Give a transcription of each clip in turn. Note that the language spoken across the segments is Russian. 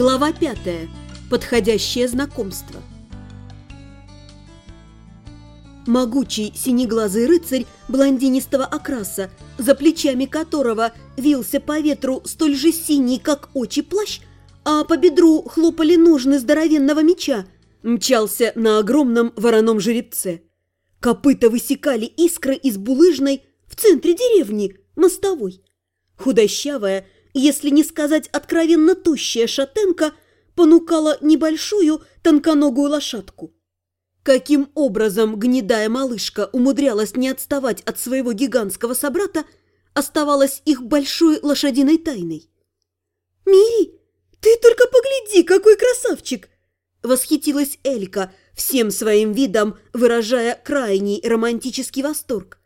Глава пятая. Подходящее знакомство. Могучий синеглазый рыцарь блондинистого окраса, за плечами которого вился по ветру столь же синий, как очи плащ, а по бедру хлопали ножны здоровенного меча, мчался на огромном вороном жеребце. Копыта высекали искры из булыжной в центре деревни, мостовой. Худощавая, если не сказать откровенно тущая шатенка, понукала небольшую тонконогую лошадку. Каким образом гнедая малышка умудрялась не отставать от своего гигантского собрата, оставалось их большой лошадиной тайной. «Мири, ты только погляди, какой красавчик!» Восхитилась Элька, всем своим видом выражая крайний романтический восторг.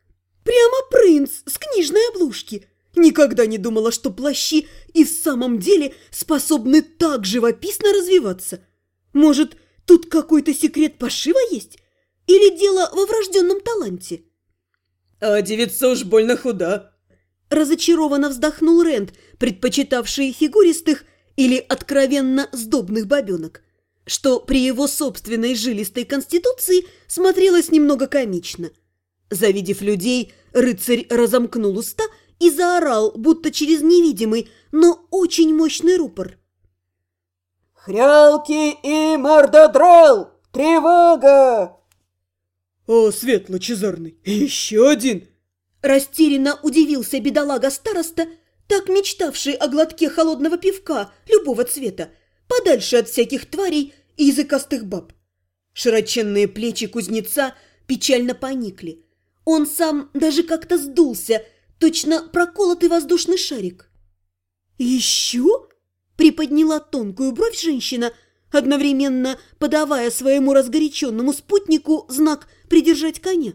«Прямо принц с книжной обложки!» Никогда не думала, что плащи и в самом деле способны так живописно развиваться. Может, тут какой-то секрет пошива есть? Или дело во врожденном таланте? А девица уж больно худа. Разочарованно вздохнул Рент, предпочитавший фигуристых или откровенно сдобных бабенок, что при его собственной жилистой конституции смотрелось немного комично. Завидев людей, рыцарь разомкнул уста – и заорал, будто через невидимый, но очень мощный рупор. «Хрялки и мордодрал! Тревога!» «О, свет лучезарный! Еще один!» Растерянно удивился бедолага-староста, так мечтавший о глотке холодного пивка любого цвета, подальше от всяких тварей и языкастых баб. Широченные плечи кузнеца печально поникли. Он сам даже как-то сдулся – точно проколотый воздушный шарик. «Еще?» – приподняла тонкую бровь женщина, одновременно подавая своему разгоряченному спутнику знак «придержать коня»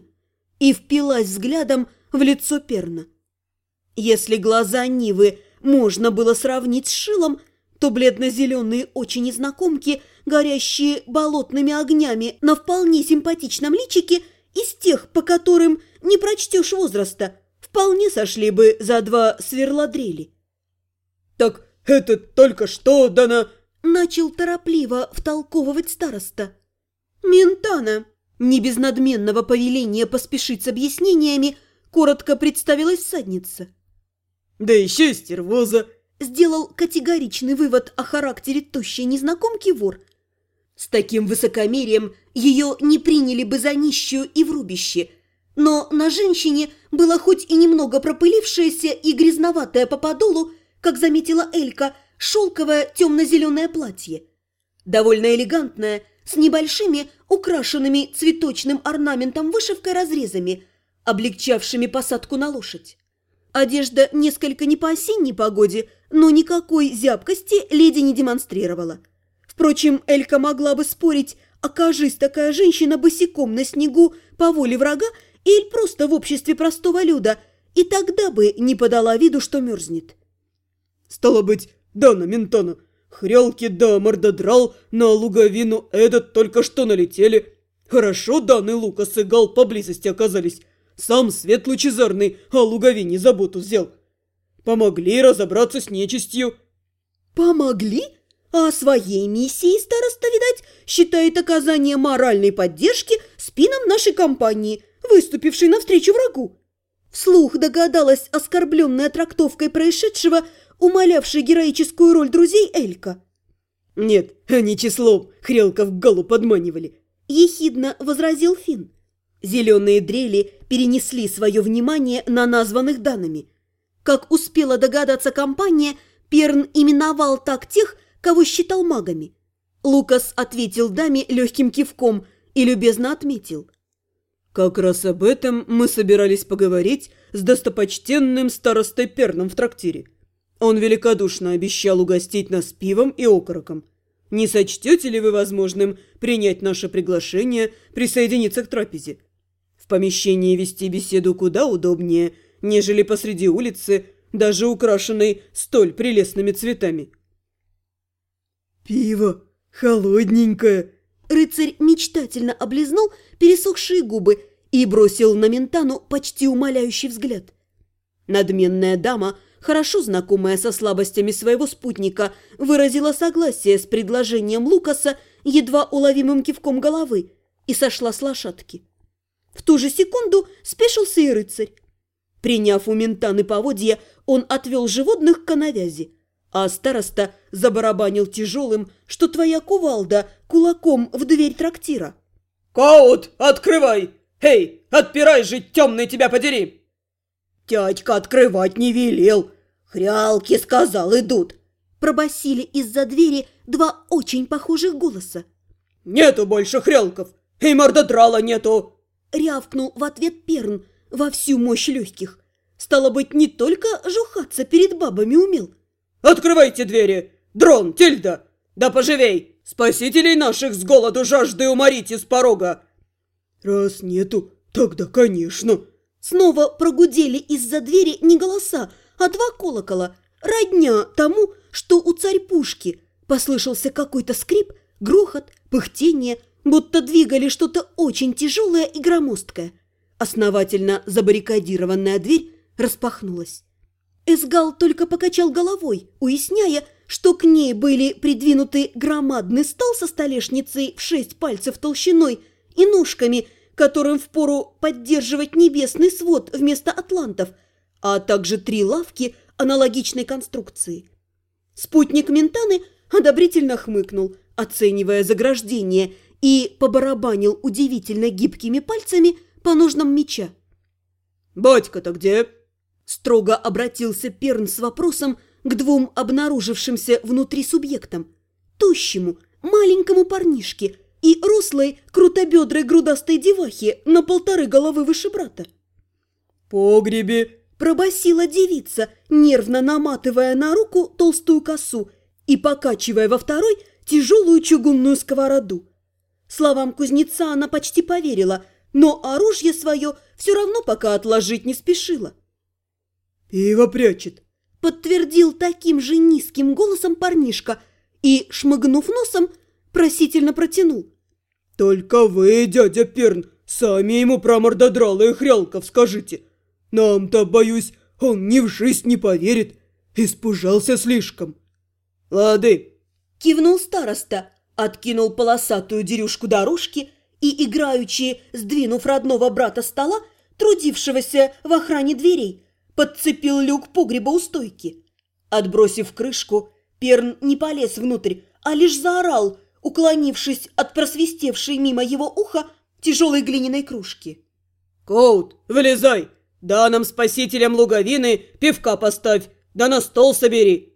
и впилась взглядом в лицо Перна. Если глаза Нивы можно было сравнить с шилом, то бледно-зеленые очи незнакомки, горящие болотными огнями на вполне симпатичном личике, из тех, по которым не прочтешь возраста, вполне сошли бы за два сверладрели. «Так это только что дано...» Начал торопливо втолковывать староста. «Ментана!» Не без надменного повеления поспешить с объяснениями, коротко представилась всадница. «Да еще стервоза!» Сделал категоричный вывод о характере тощей незнакомки вор. С таким высокомерием ее не приняли бы за нищую и врубище – но на женщине было хоть и немного пропылившееся и грязноватое по подолу, как заметила Элька, шелковое темно-зеленое платье. Довольно элегантное, с небольшими, украшенными цветочным орнаментом вышивкой разрезами, облегчавшими посадку на лошадь. Одежда несколько не по осенней погоде, но никакой зябкости леди не демонстрировала. Впрочем, Элька могла бы спорить, окажись такая женщина босиком на снегу по воле врага, или просто в обществе простого люда, и тогда бы не подала виду, что мерзнет. «Стало быть, Дана Ментона, хрялки да мордодрал на луговину этот только что налетели. Хорошо Дан и Лукас и Гал поблизости оказались. Сам свет лучезарный о луговине заботу взял. Помогли разобраться с нечистью». «Помогли?» А своей миссией староста, видать, считает оказание моральной поддержки спинам нашей компании – выступивший навстречу врагу. Вслух догадалась оскорбленная трактовкой происшедшего, умолявшей героическую роль друзей Элька. «Нет, они числом хрелков Галу подманивали», – ехидно возразил Финн. Зеленые дрели перенесли свое внимание на названных данными. Как успела догадаться компания, Перн именовал так тех, кого считал магами. Лукас ответил даме легким кивком и любезно отметил – как раз об этом мы собирались поговорить с достопочтенным старостой Перном в трактире. Он великодушно обещал угостить нас пивом и окороком. Не сочтете ли вы возможным принять наше приглашение присоединиться к трапезе? В помещении вести беседу куда удобнее, нежели посреди улицы, даже украшенной столь прелестными цветами. «Пиво холодненькое!» Рыцарь мечтательно облизнул пересохшие губы и бросил на Ментану почти умоляющий взгляд. Надменная дама хорошо знакомая со слабостями своего спутника, выразила согласие с предложением Лукаса едва уловимым кивком головы и сошла с лошадки. В ту же секунду спешился и рыцарь. Приняв у ментаны поводья, он отвел животных к навязи, а староста забарабанил тяжелым, что твоя кувалда, кулаком в дверь трактира. «Коут, открывай! Эй, отпирай же, темный тебя подери!» «Дядька открывать не велел. Хрялки, сказал, идут!» Пробасили из-за двери два очень похожих голоса. «Нету больше хрялков! И мордодрала нету!» Рявкнул в ответ Перн во всю мощь легких. Стало быть, не только жухаться перед бабами умел. «Открывайте двери! Дрон, Тильда! Да поживей! Спасителей наших с голоду жажды уморить из порога!» «Раз нету, тогда конечно!» Снова прогудели из-за двери не голоса, а два колокола. Родня тому, что у царь-пушки. Послышался какой-то скрип, грохот, пыхтение, будто двигали что-то очень тяжелое и громоздкое. Основательно забаррикадированная дверь распахнулась. Эсгал только покачал головой, уясняя, что к ней были придвинуты громадный стол со столешницей в шесть пальцев толщиной и ножками, которым впору поддерживать небесный свод вместо атлантов, а также три лавки аналогичной конструкции. Спутник Ментаны одобрительно хмыкнул, оценивая заграждение, и побарабанил удивительно гибкими пальцами по ножнам меча. «Батька-то где?» Строго обратился Перн с вопросом к двум обнаружившимся внутри субъектам. Тощему, маленькому парнишке и рослой, крутобедрой грудастой девахе на полторы головы выше брата. «Погребе!» Пробасила девица, нервно наматывая на руку толстую косу и покачивая во второй тяжелую чугунную сковороду. Словам кузнеца она почти поверила, но оружие свое все равно пока отложить не спешила. «Пиво прячет», — подтвердил таким же низким голосом парнишка и, шмыгнув носом, просительно протянул. «Только вы, дядя Перн, сами ему про мордодрала и хрялков скажите. Нам-то, боюсь, он ни в жизнь не поверит. Испужался слишком». «Лады», — кивнул староста, откинул полосатую дерюшку дорожки и, играючи, сдвинув родного брата стола, трудившегося в охране дверей, подцепил люк погреба у стойки. Отбросив крышку, Перн не полез внутрь, а лишь заорал, уклонившись от просвистевшей мимо его уха тяжелой глиняной кружки. «Коут, вылезай! Да нам, спасителям луговины, пивка поставь, да на стол собери!»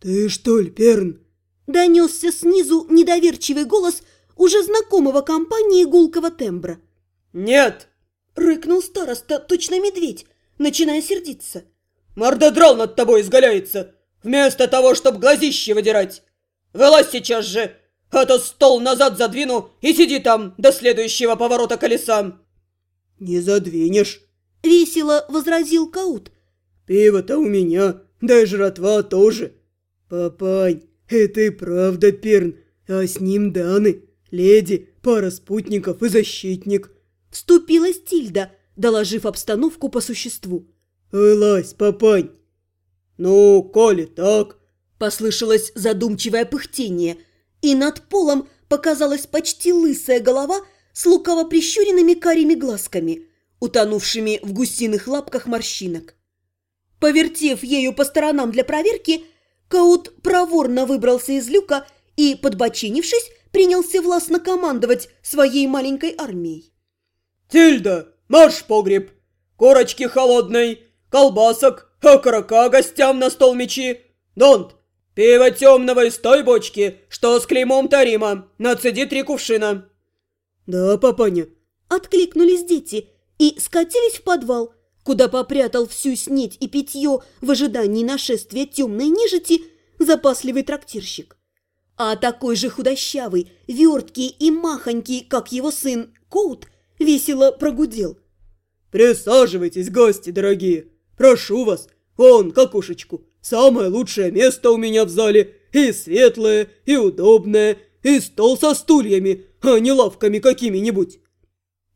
«Ты что ли, Перн?» Донесся снизу недоверчивый голос уже знакомого компании гулкого тембра. «Нет!» — рыкнул староста, точно медведь, начиная сердиться. «Мордодрал над тобой изгаляется, вместо того, чтобы глазище выдирать! Вылазь сейчас же, а то стол назад задвину и сиди там до следующего поворота колеса!» «Не задвинешь!» — весело возразил Каут. «Пиво-то у меня, да и жратва тоже. Папань, это и правда Перн, а с ним Даны, леди, пара спутников и защитник». Вступилась Тильда, доложив обстановку по существу. «Вылазь, папань!» «Ну, коли так...» Послышалось задумчивое пыхтение, и над полом показалась почти лысая голова с лукаво прищуренными карими глазками, утонувшими в гусиных лапках морщинок. Повертев ею по сторонам для проверки, Каут проворно выбрался из люка и, подбочинившись, принялся властно командовать своей маленькой армией. «Тильда, марш погреб! Корочки холодной, колбасок, окорока гостям на стол мечи! Донт, пиво темного из той бочки, что с клеймом Тарима, нацеди три кувшина!» «Да, папаня!» Откликнулись дети и скатились в подвал, куда попрятал всю снеть и питье в ожидании нашествия темной нежити запасливый трактирщик. А такой же худощавый, верткий и махонький, как его сын Коут, весело прогудел. «Присаживайтесь, гости дорогие! Прошу вас, вон, к окошечку. Самое лучшее место у меня в зале, и светлое, и удобное, и стол со стульями, а не лавками какими-нибудь.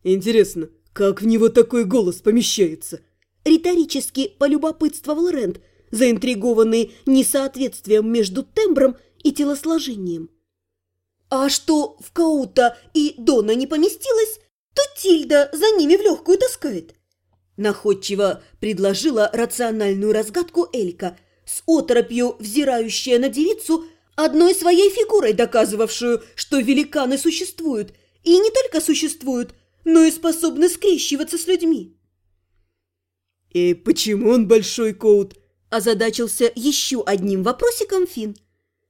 Интересно, как в него такой голос помещается?» Риторически полюбопытствовал Рент, заинтригованный несоответствием между тембром и телосложением. А что в Каута и Дона не поместилось, то Тильда за ними в легкую таскает. Находчиво предложила рациональную разгадку Элька, с оторопью взирающая на девицу, одной своей фигурой доказывавшую, что великаны существуют, и не только существуют, но и способны скрещиваться с людьми. «И почему он большой коут?» – озадачился еще одним вопросиком Фин.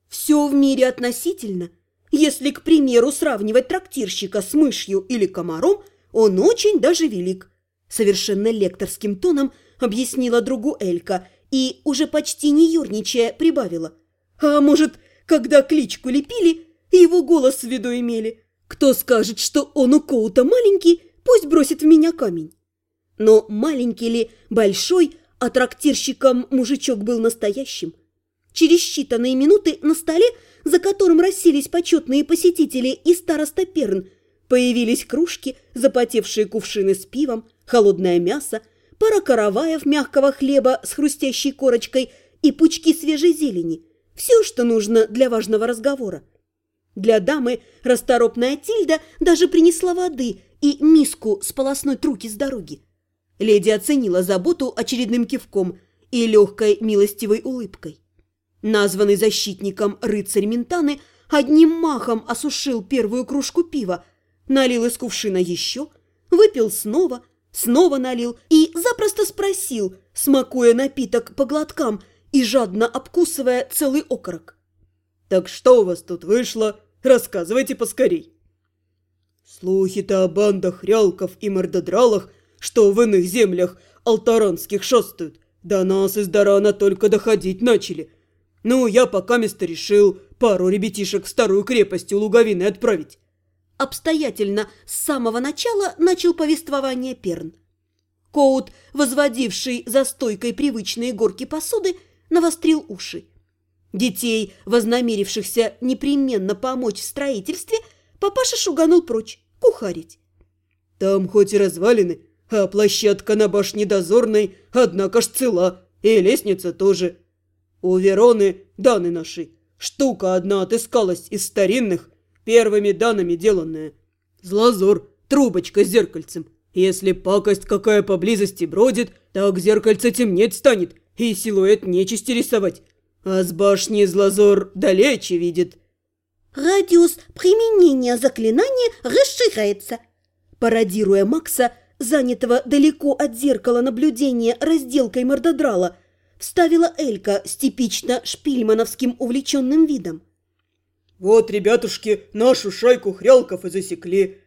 «Все в мире относительно. Если, к примеру, сравнивать трактирщика с мышью или комаром, он очень даже велик совершенно лекторским тоном объяснила другу Элька и, уже почти не юрничая, прибавила. «А может, когда кличку лепили, его голос в виду имели? Кто скажет, что он у Коута маленький, пусть бросит в меня камень». Но маленький ли, большой, а трактирщиком мужичок был настоящим. Через считанные минуты на столе, за которым расселись почетные посетители и староста Перн, появились кружки, запотевшие кувшины с пивом, холодное мясо, пара караваев мягкого хлеба с хрустящей корочкой и пучки свежей зелени. Все, что нужно для важного разговора. Для дамы расторопная Тильда даже принесла воды и миску с полосной труки с дороги. Леди оценила заботу очередным кивком и легкой милостивой улыбкой. Названный защитником рыцарь Ментаны одним махом осушил первую кружку пива, налил из кувшина еще, выпил снова – снова налил и запросто спросил, смакуя напиток по глоткам и жадно обкусывая целый окорок. «Так что у вас тут вышло? Рассказывайте поскорей!» «Слухи-то о бандах рялков и мордодралах, что в иных землях алтаранских шастают, до нас из Дарана только доходить начали. Ну, я пока место решил пару ребятишек в старую крепость у Луговины отправить обстоятельно с самого начала начал повествование Перн. Коут, возводивший за стойкой привычные горки посуды, навострил уши. Детей, вознамерившихся непременно помочь в строительстве, папаша шуганул прочь, кухарить. «Там хоть и развалины, а площадка на башне дозорной, однако ж цела, и лестница тоже. У Вероны, даны наши, штука одна отыскалась из старинных, первыми данными деланное. Злазор, трубочка с зеркальцем. Если пакость какая поблизости бродит, так зеркальце темнеть станет и силуэт нечисти рисовать. А с башни злазор далече видит. Радиус применения заклинания расширяется. Пародируя Макса, занятого далеко от зеркала наблюдения разделкой мордодрала, вставила Элька с типично шпильмановским увлеченным видом. Вот, ребятушки, нашу шайку хрялков и засекли.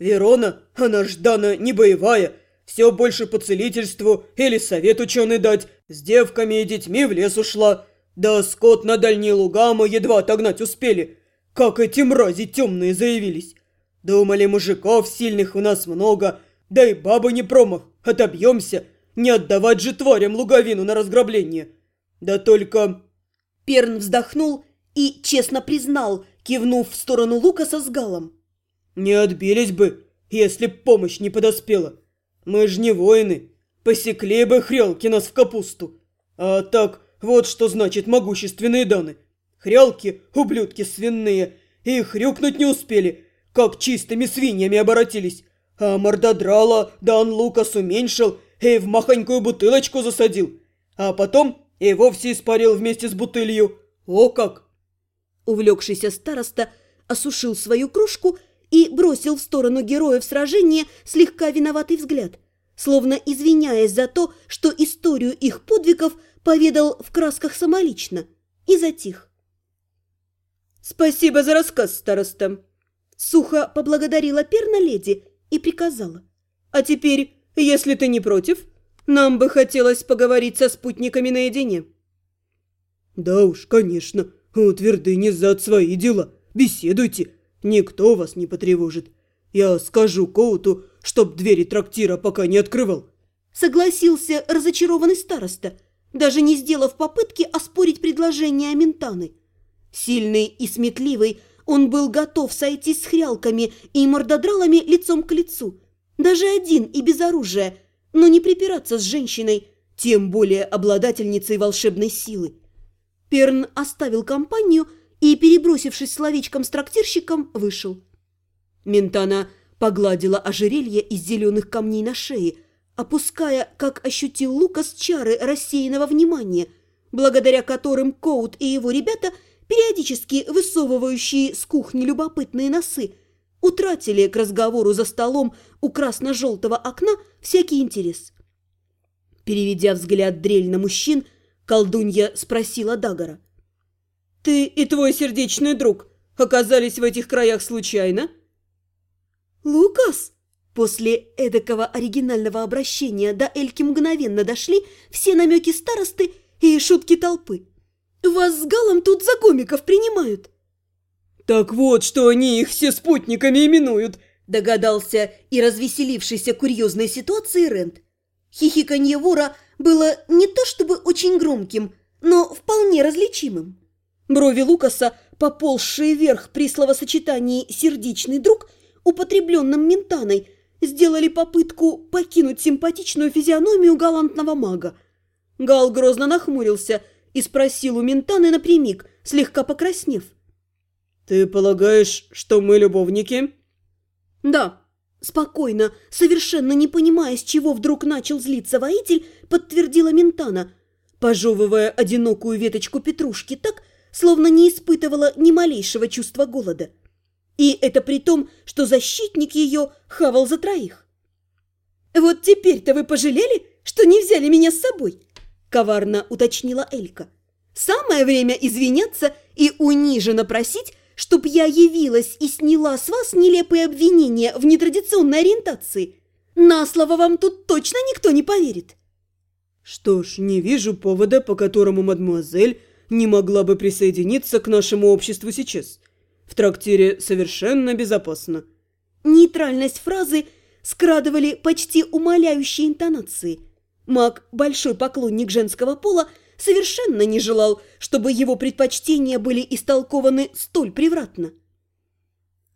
Верона, она ждана не боевая, все больше по целительству или совет ученый дать. С девками и детьми в лес ушла. Да скот на дальние луга мы едва отогнать успели. Как эти мрази темные заявились. Думали, мужиков сильных у нас много, да и бабы не промах, отобьемся. Не отдавать же тварям луговину на разграбление. Да только... Перн вздохнул и честно признал, кивнув в сторону Лукаса с Галом. «Не отбились бы, если б помощь не подоспела. Мы ж не воины, посекли бы хрялки нас в капусту. А так, вот что значит могущественные даны. Хрялки, ублюдки свиные, и хрюкнуть не успели, как чистыми свиньями оборотились. А мордодрала Дан Лукас уменьшил и в махонькую бутылочку засадил. А потом и вовсе испарил вместе с бутылью. О как! Увлекшийся староста осушил свою кружку и бросил в сторону героев сражения слегка виноватый взгляд, словно извиняясь за то, что историю их подвигов поведал в красках самолично, и затих. «Спасибо за рассказ, староста!» Сухо поблагодарила перна леди и приказала. «А теперь, если ты не против, нам бы хотелось поговорить со спутниками наедине». «Да уж, конечно!» «У твердыни зад свои дела. Беседуйте. Никто вас не потревожит. Я скажу Коуту, чтоб двери трактира пока не открывал». Согласился разочарованный староста, даже не сделав попытки оспорить предложение Аментаны. Сильный и сметливый, он был готов сойтись с хрялками и мордодралами лицом к лицу. Даже один и без оружия, но не припираться с женщиной, тем более обладательницей волшебной силы. Перн оставил компанию и, перебросившись словечком с трактирщиком, вышел. Ментана погладила ожерелье из зеленых камней на шее, опуская, как ощутил Лукас, чары рассеянного внимания, благодаря которым Коут и его ребята, периодически высовывающие с кухни любопытные носы, утратили к разговору за столом у красно-желтого окна всякий интерес. Переведя взгляд дрель на мужчин, колдунья спросила Дагора. «Ты и твой сердечный друг оказались в этих краях случайно?» «Лукас!» После эдакого оригинального обращения до Эльки мгновенно дошли все намеки старосты и шутки толпы. «Вас с Галом тут за комиков принимают!» «Так вот, что они их все спутниками именуют!» Догадался и развеселившийся курьезной ситуации Рент. Хихиканье вора было не то чтобы очень громким, но вполне различимым. Брови Лукаса, поползшие вверх при словосочетании «сердечный друг», употребленном ментаной, сделали попытку покинуть симпатичную физиономию галантного мага. Гал грозно нахмурился и спросил у ментаны напрямик, слегка покраснев. «Ты полагаешь, что мы любовники?» «Да», спокойно, совершенно не понимая, с чего вдруг начал злиться воитель, подтвердила ментана, пожевывая одинокую веточку петрушки так, словно не испытывала ни малейшего чувства голода. И это при том, что защитник ее хавал за троих. «Вот теперь-то вы пожалели, что не взяли меня с собой?» – коварно уточнила Элька. «Самое время извиняться и униженно просить, чтоб я явилась и сняла с вас нелепые обвинения в нетрадиционной ориентации. На слово вам тут точно никто не поверит». «Что ж, не вижу повода, по которому мадемуазель не могла бы присоединиться к нашему обществу сейчас. В трактире совершенно безопасно». Нейтральность фразы скрадывали почти умоляющие интонации. Маг, большой поклонник женского пола, совершенно не желал, чтобы его предпочтения были истолкованы столь превратно.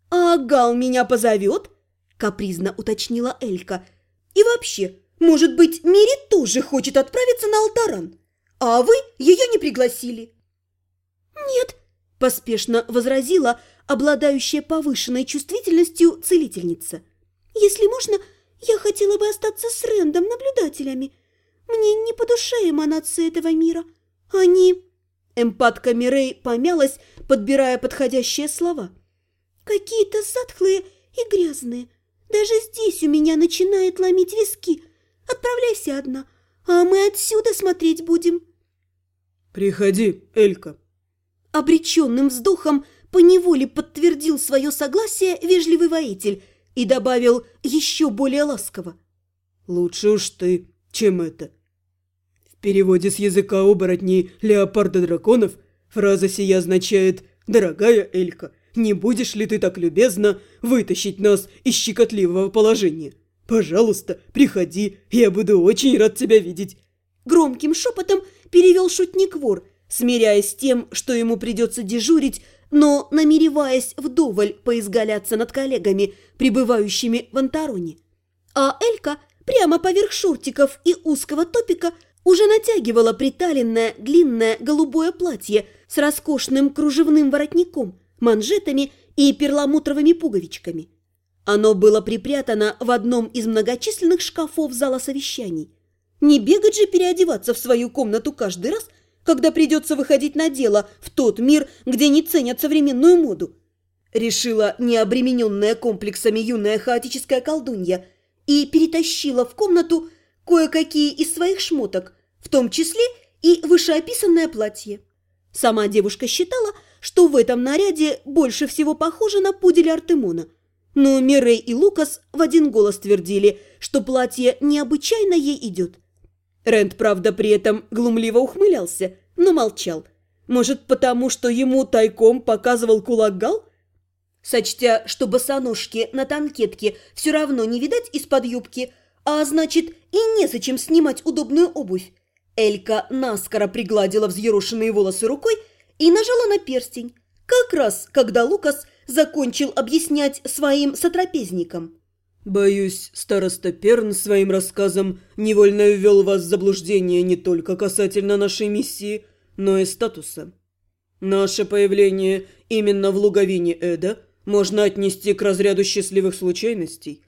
«А Гал меня позовет?» – капризно уточнила Элька. «И вообще, может быть, Мири тоже хочет отправиться на Алтаран, а вы ее не пригласили?» «Нет», поспешно возразила обладающая повышенной чувствительностью целительница. «Если можно, я хотела бы остаться с Рэндом наблюдателями. Мне не по душе эманации этого мира. Они...» Эмпатка Мирей помялась, подбирая подходящие слова. «Какие-то затхлые и грязные. Даже здесь у меня начинает ломить виски. Отправляйся одна, а мы отсюда смотреть будем». «Приходи, Элька», Обреченным вздохом поневоле подтвердил свое согласие вежливый воитель и добавил еще более ласково. «Лучше уж ты, чем это». В переводе с языка оборотней леопарда драконов фраза сия означает «Дорогая Элька, не будешь ли ты так любезно вытащить нас из щекотливого положения? Пожалуйста, приходи, я буду очень рад тебя видеть». Громким шепотом перевел шутник вор – смиряясь с тем, что ему придется дежурить, но намереваясь вдоволь поизгаляться над коллегами, пребывающими в Антароне. А Элька прямо поверх шортиков и узкого топика уже натягивала приталенное длинное голубое платье с роскошным кружевным воротником, манжетами и перламутровыми пуговичками. Оно было припрятано в одном из многочисленных шкафов зала совещаний. Не бегать же переодеваться в свою комнату каждый раз – когда придется выходить на дело в тот мир, где не ценят современную моду. Решила необремененная комплексами юная хаотическая колдунья и перетащила в комнату кое-какие из своих шмоток, в том числе и вышеописанное платье. Сама девушка считала, что в этом наряде больше всего похоже на пудель Артемона. Но Мирей и Лукас в один голос твердили, что платье необычайно ей идет. Рэнд, правда, при этом глумливо ухмылялся, но молчал. Может, потому что ему тайком показывал кулак Гал? Сочтя, что босоножки на танкетке все равно не видать из-под юбки, а значит и незачем снимать удобную обувь, Элька наскоро пригладила взъерошенные волосы рукой и нажала на перстень, как раз когда Лукас закончил объяснять своим сотрапезникам. Боюсь, староста Перн своим рассказом невольно ввел вас в заблуждение не только касательно нашей миссии, но и статуса. Наше появление именно в луговине Эда можно отнести к разряду счастливых случайностей.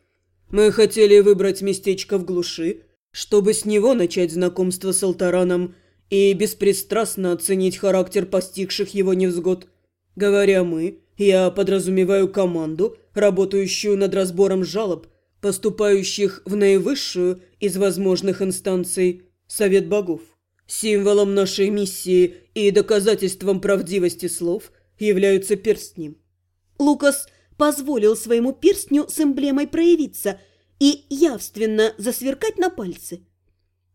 Мы хотели выбрать местечко в глуши, чтобы с него начать знакомство с Алтараном и беспристрастно оценить характер постигших его невзгод. Говоря «мы», я подразумеваю команду, работающую над разбором жалоб, поступающих в наивысшую из возможных инстанций Совет Богов. Символом нашей миссии и доказательством правдивости слов являются перстни. Лукас позволил своему перстню с эмблемой проявиться и явственно засверкать на пальце.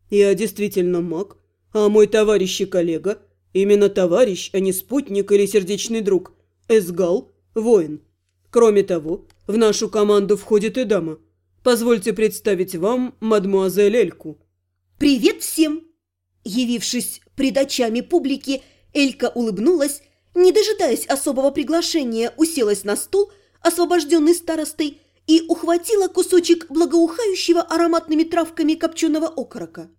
«Я действительно маг, а мой товарищ и коллега, именно товарищ, а не спутник или сердечный друг, Эсгал – воин. Кроме того, в нашу команду входит и дама. Позвольте представить вам мадмуазель Эльку». «Привет всем!» Явившись пред очами публики, Элька улыбнулась, не дожидаясь особого приглашения, уселась на стул, освобожденный старостой, и ухватила кусочек благоухающего ароматными травками копченого окорока.